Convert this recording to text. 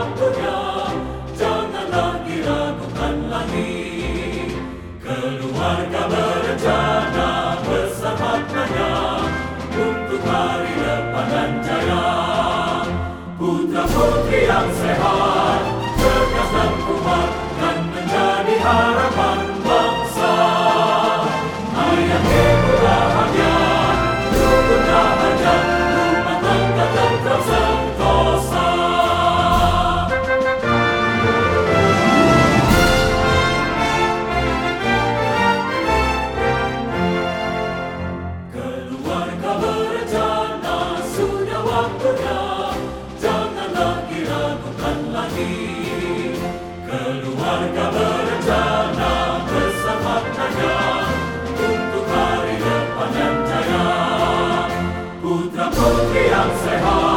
waktunya Jangan lagi ragukan lagi. Keluarga berencana bersama maknanya Untuk hari depan dan jaya. Putra putri yang sehat Cerdas dan kuat Dan menjadi harapan. Sudah waktunya Janganlah diragukan lagi. Keluarga berencana besar maknanya Untuk hari depan yang jaya. Putra putri yang sehat